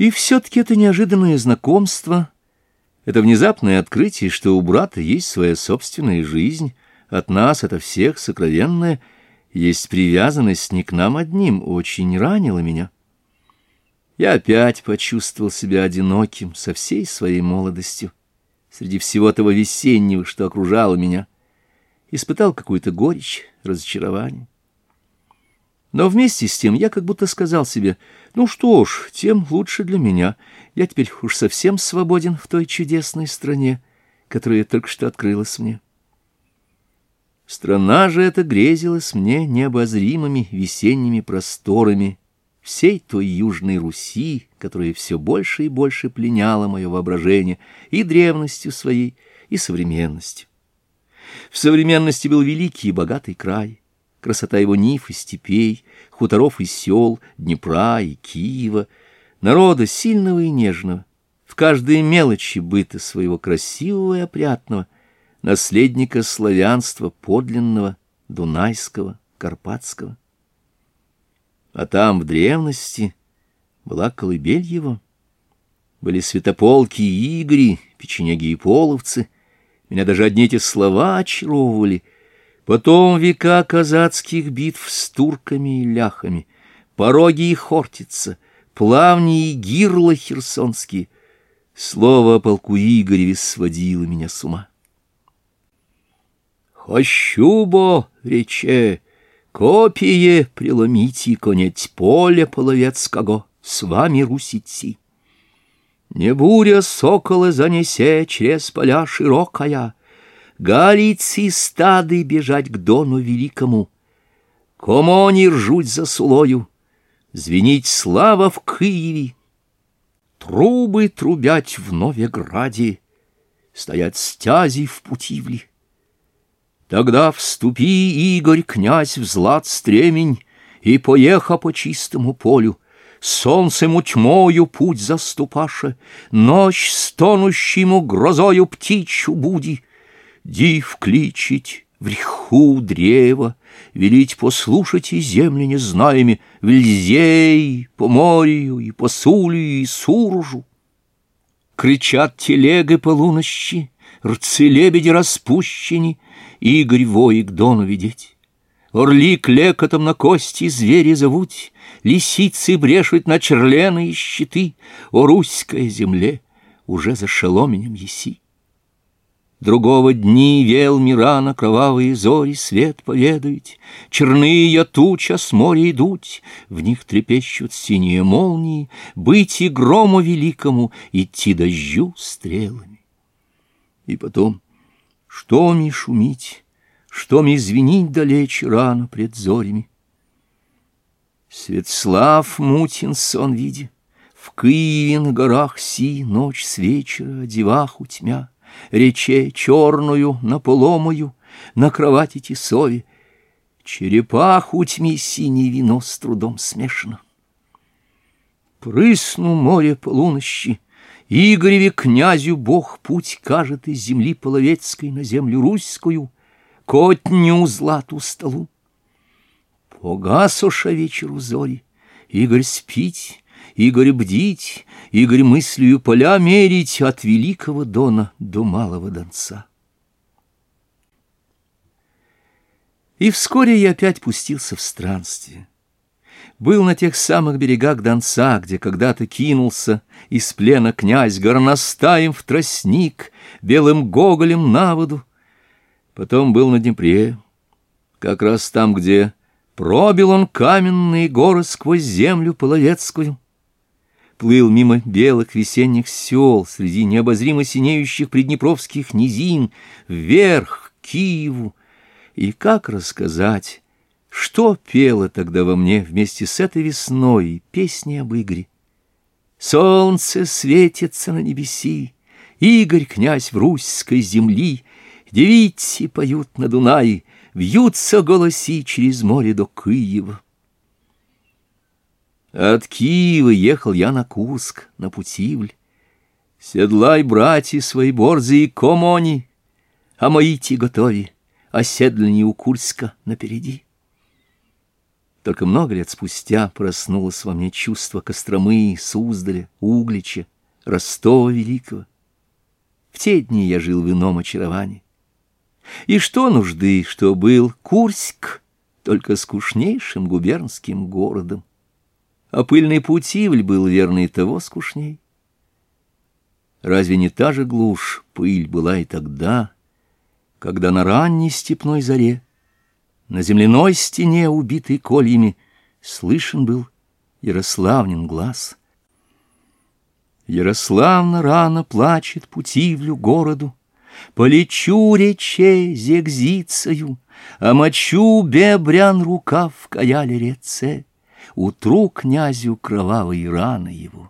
И все-таки это неожиданное знакомство, это внезапное открытие, что у брата есть своя собственная жизнь, от нас, от всех, сокровенная, есть привязанность не к нам одним, очень ранило меня. Я опять почувствовал себя одиноким со всей своей молодостью, среди всего того весеннего, что окружало меня. Испытал какую-то горечь, разочарование. Но вместе с тем я как будто сказал себе, ну что ж, тем лучше для меня. Я теперь уж совсем свободен в той чудесной стране, которая только что открылась мне. Страна же эта грезилась мне необозримыми весенними просторами всей той Южной Руси, которая все больше и больше пленяла мое воображение и древностью своей, и современностью. В современности был великий и богатый край красота его ниф и степей, хуторов и сел, Днепра и Киева, народа сильного и нежного, в каждой мелочи быта своего красивого и опрятного, наследника славянства подлинного, дунайского, карпатского. А там, в древности, была колыбель его. Были святополки и игри, печенеги и половцы. Меня даже одни эти слова очаровывали — Потом века казацких битв с турками и ляхами, пороги и хортица, плавни и гирла херсонские. Слово о полку Игореве сводило меня с ума. «Хощубо, рече, копие преломите, конять поле половецкого, с вами русити. Не буря сокола занесе через поля широкая». Галицы стады бежать к дону великому, кому они ржуть за слою, Звенить слава в Киеве, Трубы трубять в Новеграде, Стоят стязи в Путивле. Тогда вступи, Игорь, князь, в злат стремень И поеха по чистому полю, солнцем тьмою путь заступаше, Ночь стонущему грозою птичу буди — дів кличить в реху древа, велить послушать и земли незнаеми, в Льзей, по морю, и по Сулию, и Суржу. Кричат телеги полунощи, рцы-лебеди распущены, Игорь вои к дону видеть, Орли клекотом на кости звери зовут, Лисицы брешут на черлены и щиты, О русской земле уже за шеломенем еси. Другого дни вел мира на кровавые зори, свет поведать, Черные туча с моря идут, в них трепещут синие молнии, Быть и грому великому, идти дождю стрелами. И потом, что ми шумить, что ми звенить далече рано пред зорями? Светслав Мутин сон видя, в Киеве на горах си ночь с вечера девах у тьмя, рече черную, наполомую, на кровати тесове, черепаху тьми синее вино с трудом смешано. Прысну море полунощи, Игореве князю Бог путь кажет из земли половецкой на землю русскую, котню злату столу. Погас уша вечеру зори, Игорь спить, Игорь бдить, Игорь мыслью поля мерить от великого дона до малого донца. И вскоре я опять пустился в странствие. Был на тех самых берегах Донца, где когда-то кинулся из плена князь горностаем в тростник, белым гоголем на воду. Потом был на Днепре, как раз там, где пробил он каменные горы сквозь землю половецкую, плыл мимо белых весенних сел, среди необозримо синеющих приднепровских низин, вверх, к Киеву. И как рассказать, что пело тогда во мне вместе с этой весной песни об Игоре? Солнце светится на небеси, Игорь, князь в русской земли, Девицы поют на Дунае, Вьются голоси через море до Киева. От Киева ехал я на Курск, на Путивль. Седлай, братья свои борзы и они, а мои ти готови, оседлани у Курска напереди. Только много лет спустя проснулось во мне чувство Костромы, Суздаля, Углича, Ростова Великого. В те дни я жил в ином очаровании. И что нужды, что был Курск, только скучнейшим губернским городом а пыльный путивль был верный того скучней. Разве не та же глушь пыль была и тогда, когда на ранней степной заре, на земляной стене, убитой кольями, слышен был Ярославнин глаз? Ярославна рано плачет путивлю городу, Полечу речей зегзицею, а мочу бебрян рукав в каяле реце утру князю кровавые раны его.